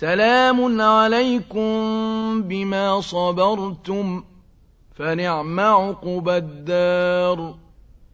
سلام عليكم بما صبرتم فنعم عقبى الدار.